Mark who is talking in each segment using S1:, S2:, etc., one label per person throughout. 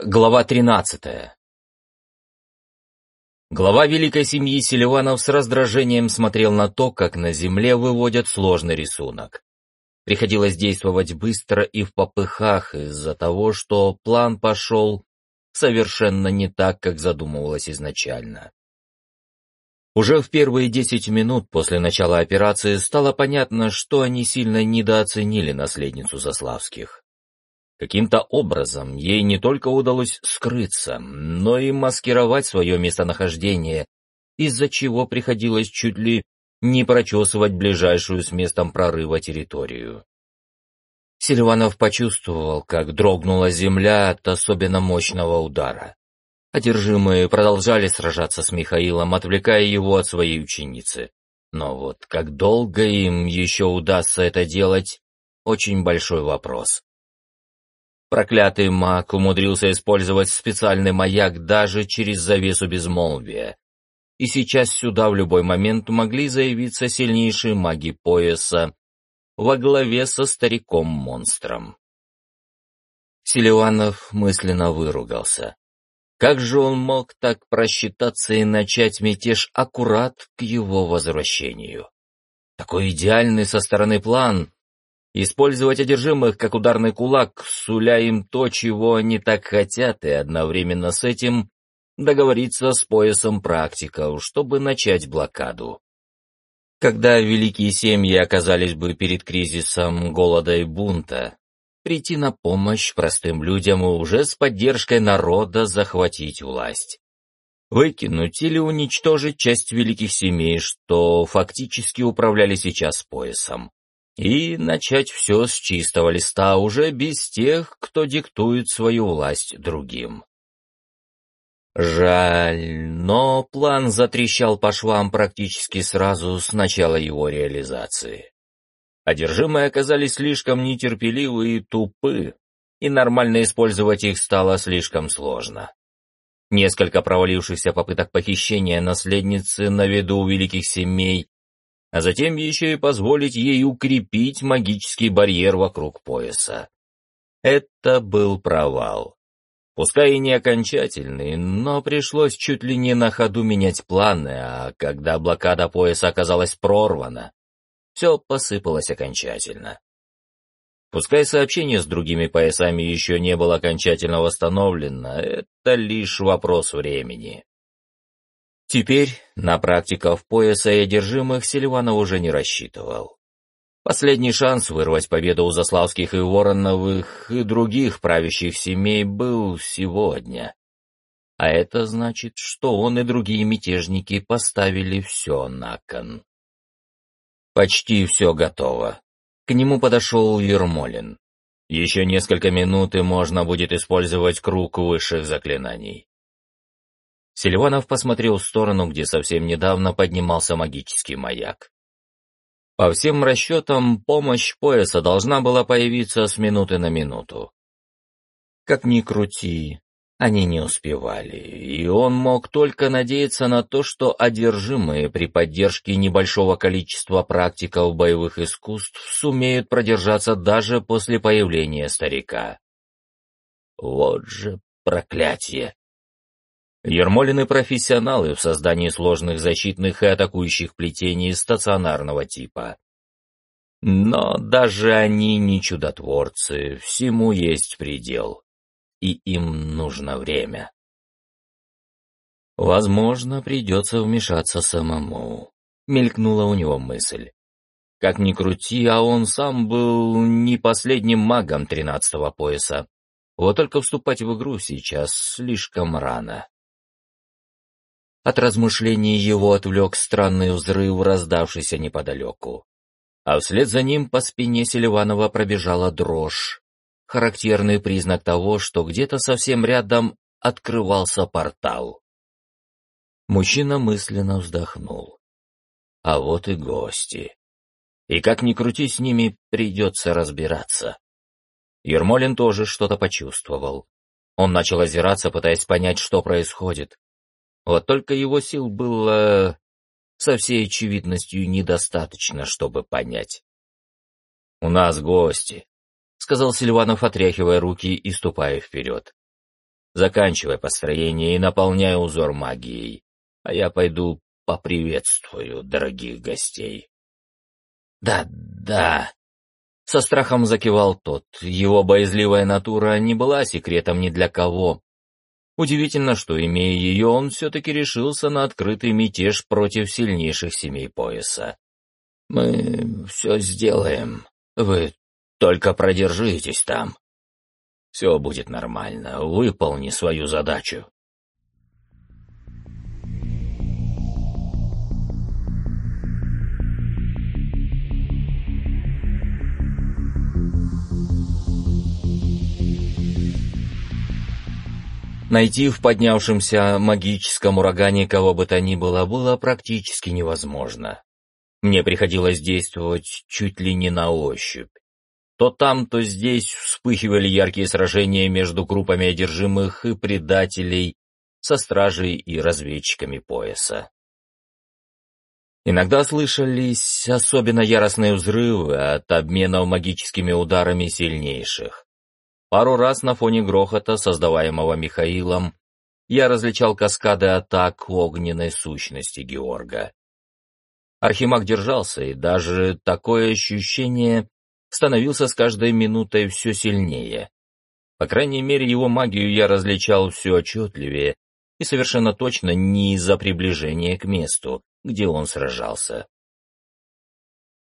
S1: Глава 13. Глава великой семьи Селиванов с раздражением смотрел на то, как на земле выводят сложный рисунок. Приходилось действовать быстро и в попыхах из-за того, что план пошел совершенно не так, как задумывалось изначально. Уже в первые десять минут после начала операции стало понятно, что они сильно недооценили наследницу Заславских. Каким-то образом ей не только удалось скрыться, но и маскировать свое местонахождение, из-за чего приходилось чуть ли не прочесывать ближайшую с местом прорыва территорию. Сильванов почувствовал, как дрогнула земля от особенно мощного удара. Одержимые продолжали сражаться с Михаилом, отвлекая его от своей ученицы. Но вот как долго им еще удастся это делать, очень большой вопрос. Проклятый маг умудрился использовать специальный маяк даже через завесу безмолвия. И сейчас сюда в любой момент могли заявиться сильнейшие маги пояса во главе со стариком-монстром. Селиванов мысленно выругался. Как же он мог так просчитаться и начать мятеж аккурат к его возвращению? Такой идеальный со стороны план, Использовать одержимых как ударный кулак, суля им то, чего они так хотят, и одновременно с этим договориться с поясом практиков, чтобы начать блокаду. Когда великие семьи оказались бы перед кризисом голода и бунта, прийти на помощь простым людям и уже с поддержкой народа захватить власть. Выкинуть или уничтожить часть великих семей, что фактически управляли сейчас поясом и начать все с чистого листа уже без тех, кто диктует свою власть другим. Жаль, но план затрещал по швам практически сразу с начала его реализации. Одержимые оказались слишком нетерпеливы и тупы, и нормально использовать их стало слишком сложно. Несколько провалившихся попыток похищения наследницы на виду великих семей а затем еще и позволить ей укрепить магический барьер вокруг пояса. Это был провал. Пускай и не окончательный, но пришлось чуть ли не на ходу менять планы, а когда блокада пояса оказалась прорвана, все посыпалось окончательно. Пускай сообщение с другими поясами еще не было окончательно восстановлено, это лишь вопрос времени. Теперь на практиков пояса и одержимых Селиванов уже не рассчитывал. Последний шанс вырвать победу у Заславских и Вороновых и других правящих семей был сегодня. А это значит, что он и другие мятежники поставили все на кон. Почти все готово. К нему подошел Ермолин. Еще несколько минут, и можно будет использовать круг высших заклинаний. Сильванов посмотрел в сторону, где совсем недавно поднимался магический маяк. По всем расчетам, помощь пояса должна была появиться с минуты на минуту. Как ни крути, они не успевали, и он мог только надеяться на то, что одержимые при поддержке небольшого количества практиков боевых искусств сумеют продержаться даже после появления старика. Вот же проклятие! Ермолины профессионалы в создании сложных защитных и атакующих плетений стационарного типа. Но даже они не чудотворцы, всему есть предел, и им нужно время. Возможно, придется вмешаться самому, мелькнула у него мысль. Как ни крути, а он сам был не последним магом тринадцатого пояса. Вот только вступать в игру сейчас слишком рано. От размышлений его отвлек странный взрыв, раздавшийся неподалеку. А вслед за ним по спине Селиванова пробежала дрожь, характерный признак того, что где-то совсем рядом открывался портал. Мужчина мысленно вздохнул. А вот и гости. И как ни крути с ними, придется разбираться. Ермолин тоже что-то почувствовал. Он начал озираться, пытаясь понять, что происходит. Вот только его сил было со всей очевидностью недостаточно, чтобы понять. «У нас гости», — сказал Сильванов, отряхивая руки и ступая вперед. Заканчивай построение и наполняй узор магией, а я пойду поприветствую дорогих гостей. Да, да. Со страхом закивал тот. Его боязливая натура не была секретом ни для кого. Удивительно, что, имея ее, он все-таки решился на открытый мятеж против сильнейших семей пояса. «Мы все сделаем. Вы только продержитесь там. Все будет нормально. Выполни свою задачу». Найти в поднявшемся магическом урагане кого бы то ни было было практически невозможно. Мне приходилось действовать чуть ли не на ощупь. То там, то здесь вспыхивали яркие сражения между группами одержимых и предателей со стражей и разведчиками пояса. Иногда слышались особенно яростные взрывы от обменов магическими ударами сильнейших. Пару раз на фоне грохота, создаваемого Михаилом, я различал каскады атак огненной сущности Георга. Архимаг держался, и даже такое ощущение становился с каждой минутой все сильнее. По крайней мере, его магию я различал все отчетливее и совершенно точно не из-за приближения к месту, где он сражался.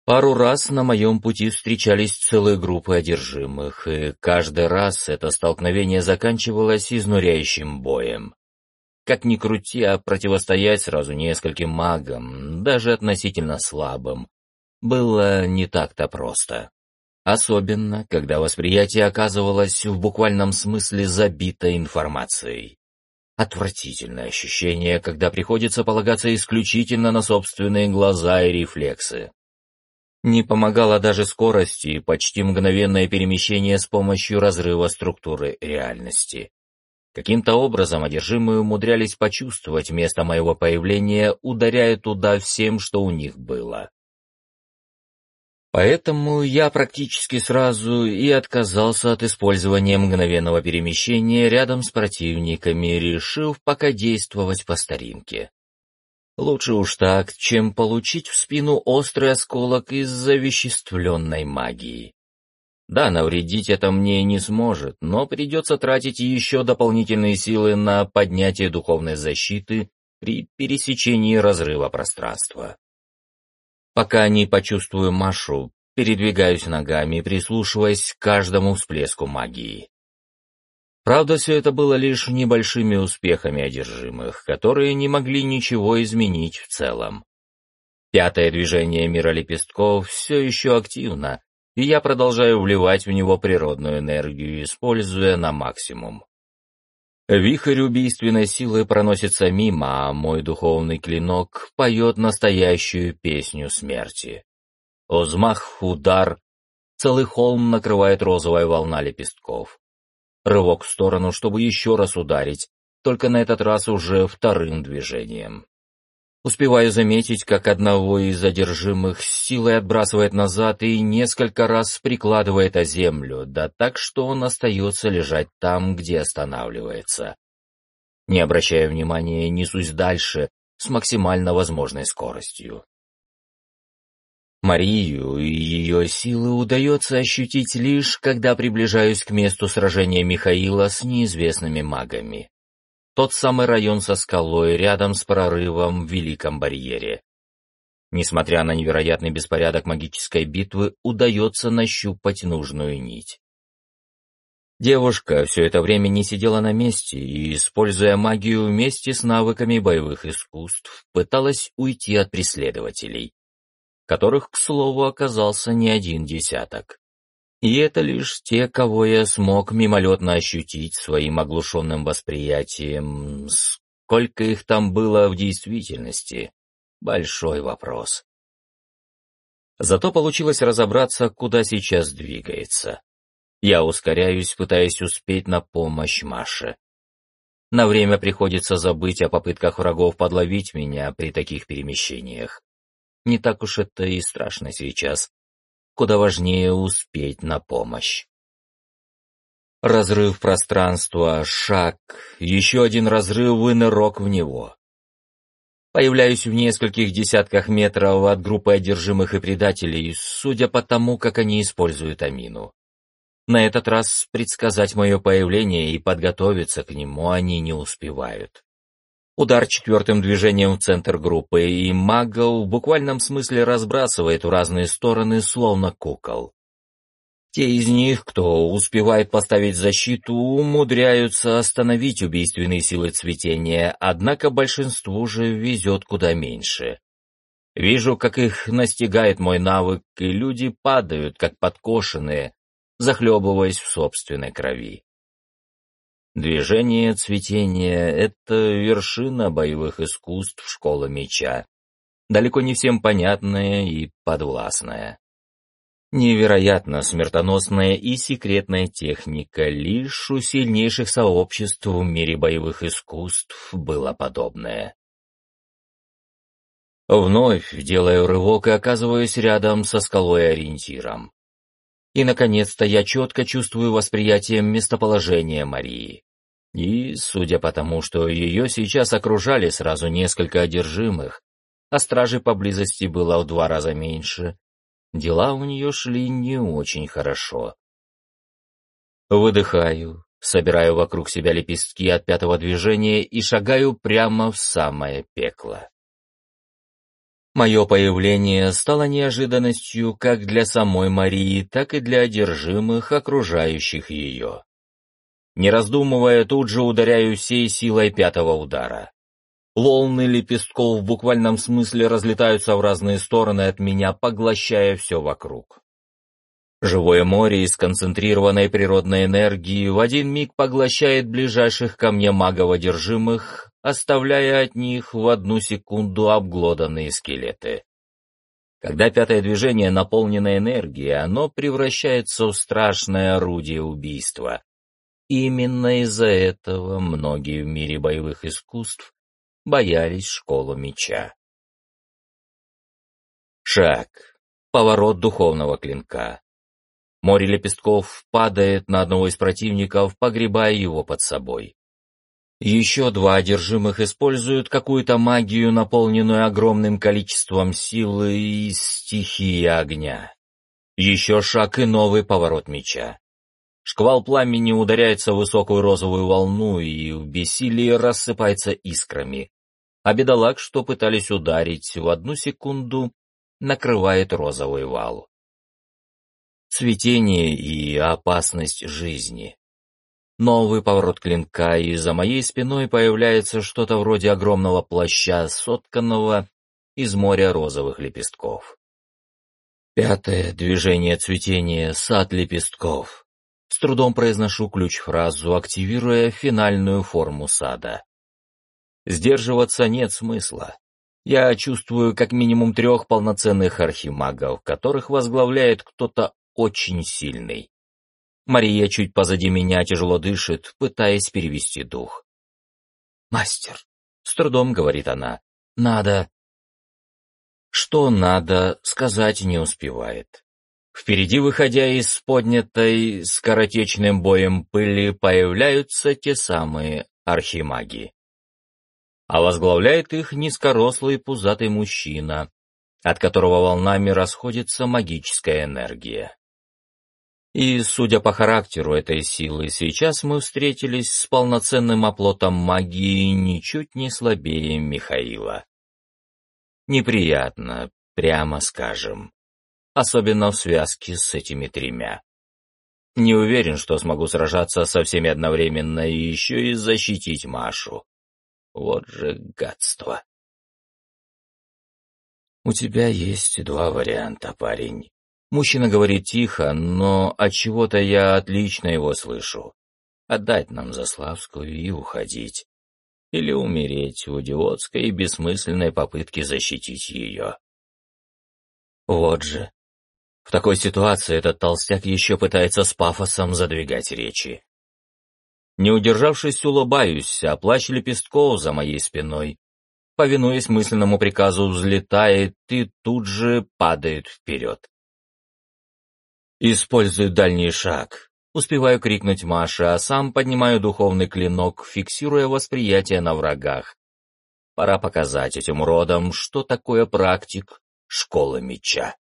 S1: Пару раз на моем пути встречались целые группы одержимых, и каждый раз это столкновение заканчивалось изнуряющим боем. Как ни крути, а противостоять сразу нескольким магам, даже относительно слабым, было не так-то просто. Особенно, когда восприятие оказывалось в буквальном смысле забито информацией. Отвратительное ощущение, когда приходится полагаться исключительно на собственные глаза и рефлексы. Не помогала даже скорость и почти мгновенное перемещение с помощью разрыва структуры реальности. Каким-то образом одержимые умудрялись почувствовать место моего появления, ударяя туда всем, что у них было. Поэтому я практически сразу и отказался от использования мгновенного перемещения рядом с противниками, решив пока действовать по старинке. Лучше уж так, чем получить в спину острый осколок из-за веществленной магии. Да, навредить это мне не сможет, но придется тратить еще дополнительные силы на поднятие духовной защиты при пересечении разрыва пространства. Пока не почувствую Машу, передвигаюсь ногами, прислушиваясь к каждому всплеску магии. Правда, все это было лишь небольшими успехами одержимых, которые не могли ничего изменить в целом. Пятое движение мира лепестков все еще активно, и я продолжаю вливать в него природную энергию, используя на максимум. Вихрь убийственной силы проносится мимо, а мой духовный клинок поет настоящую песню смерти. Озмах, удар, целый холм накрывает розовая волна лепестков. Рывок в сторону, чтобы еще раз ударить, только на этот раз уже вторым движением. Успеваю заметить, как одного из задержимых силой отбрасывает назад и несколько раз прикладывает о землю, да так, что он остается лежать там, где останавливается. Не обращая внимания, несусь дальше с максимально возможной скоростью. Марию и ее силы удается ощутить лишь, когда приближаюсь к месту сражения Михаила с неизвестными магами. Тот самый район со скалой рядом с прорывом в Великом Барьере. Несмотря на невероятный беспорядок магической битвы, удается нащупать нужную нить. Девушка все это время не сидела на месте и, используя магию вместе с навыками боевых искусств, пыталась уйти от преследователей которых, к слову, оказался не один десяток. И это лишь те, кого я смог мимолетно ощутить своим оглушенным восприятием. Сколько их там было в действительности? Большой вопрос. Зато получилось разобраться, куда сейчас двигается. Я ускоряюсь, пытаясь успеть на помощь Маше. На время приходится забыть о попытках врагов подловить меня при таких перемещениях. Не так уж это и страшно сейчас. Куда важнее успеть на помощь. Разрыв пространства, шаг, еще один разрыв и нырок в него. Появляюсь в нескольких десятках метров от группы одержимых и предателей, судя по тому, как они используют амину. На этот раз предсказать мое появление и подготовиться к нему они не успевают. Удар четвертым движением в центр группы, и мага в буквальном смысле разбрасывает в разные стороны, словно кукол. Те из них, кто успевает поставить защиту, умудряются остановить убийственные силы цветения, однако большинству же везет куда меньше. Вижу, как их настигает мой навык, и люди падают, как подкошенные, захлебываясь в собственной крови. Движение цветения — это вершина боевых искусств школы меча, далеко не всем понятная и подвластная. Невероятно смертоносная и секретная техника, лишь у сильнейших сообществ в мире боевых искусств было подобное. Вновь делаю рывок и оказываюсь рядом со скалой-ориентиром. И, наконец-то, я четко чувствую восприятие местоположения Марии. И, судя по тому, что ее сейчас окружали сразу несколько одержимых, а стражей поблизости было в два раза меньше, Дела у нее шли не очень хорошо. Выдыхаю, собираю вокруг себя лепестки от пятого движения и шагаю прямо в самое пекло. Мое появление стало неожиданностью как для самой Марии, так и для одержимых, окружающих ее. Не раздумывая, тут же ударяю всей силой пятого удара. Волны лепестков в буквальном смысле разлетаются в разные стороны от меня, поглощая все вокруг. Живое море из концентрированной природной энергии в один миг поглощает ближайших ко мне магов-одержимых, оставляя от них в одну секунду обглоданные скелеты. Когда пятое движение наполнено энергией, оно превращается в страшное орудие убийства. Именно из-за этого многие в мире боевых искусств боялись школу меча. Шаг. Поворот духовного клинка. Море лепестков падает на одного из противников, погребая его под собой. Еще два одержимых используют какую-то магию, наполненную огромным количеством силы и стихии огня. Еще шаг и новый поворот меча. Шквал пламени ударяется в высокую розовую волну и в бессилии рассыпается искрами, а бедолаг, что пытались ударить, в одну секунду накрывает розовый вал. Цветение и опасность жизни. Новый поворот клинка, и за моей спиной появляется что-то вроде огромного плаща, сотканного из моря розовых лепестков. Пятое движение цветения — сад лепестков. С трудом произношу ключ-фразу, активируя финальную форму сада. Сдерживаться нет смысла. Я чувствую как минимум трех полноценных архимагов, которых возглавляет кто-то очень сильный. Мария чуть позади меня тяжело дышит, пытаясь перевести дух. «Мастер», — с трудом говорит она, — «надо...» Что надо, сказать не успевает. Впереди, выходя из поднятой скоротечным боем пыли, появляются те самые архимаги а возглавляет их низкорослый пузатый мужчина, от которого волнами расходится магическая энергия. И, судя по характеру этой силы, сейчас мы встретились с полноценным оплотом магии ничуть не слабее Михаила. Неприятно, прямо скажем. Особенно в связке с этими тремя. Не уверен, что смогу сражаться со всеми одновременно и еще и защитить Машу. Вот же гадство. У тебя есть два варианта, парень. Мужчина говорит тихо, но от чего-то я отлично его слышу. Отдать нам Заславскую и уходить. Или умереть в идиотской и бессмысленной попытке защитить ее. Вот же. В такой ситуации этот толстяк еще пытается с пафосом задвигать речи. Не удержавшись, улыбаюсь, а плащ лепестков за моей спиной, повинуясь мысленному приказу, взлетает и тут же падает вперед. Использую дальний шаг. Успеваю крикнуть Маше, а сам поднимаю духовный клинок, фиксируя восприятие на врагах. Пора показать этим уродам, что такое практик школы меча.